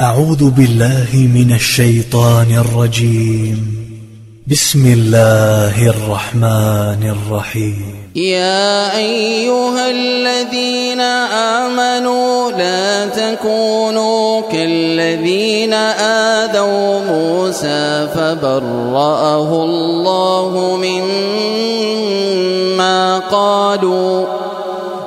أعوذ بالله من الشيطان الرجيم. بسم الله الرحمن الرحيم. يا أيها الذين آمنوا لا تكونوا كالذين آذوا موسى فبرأه الله مما قالوا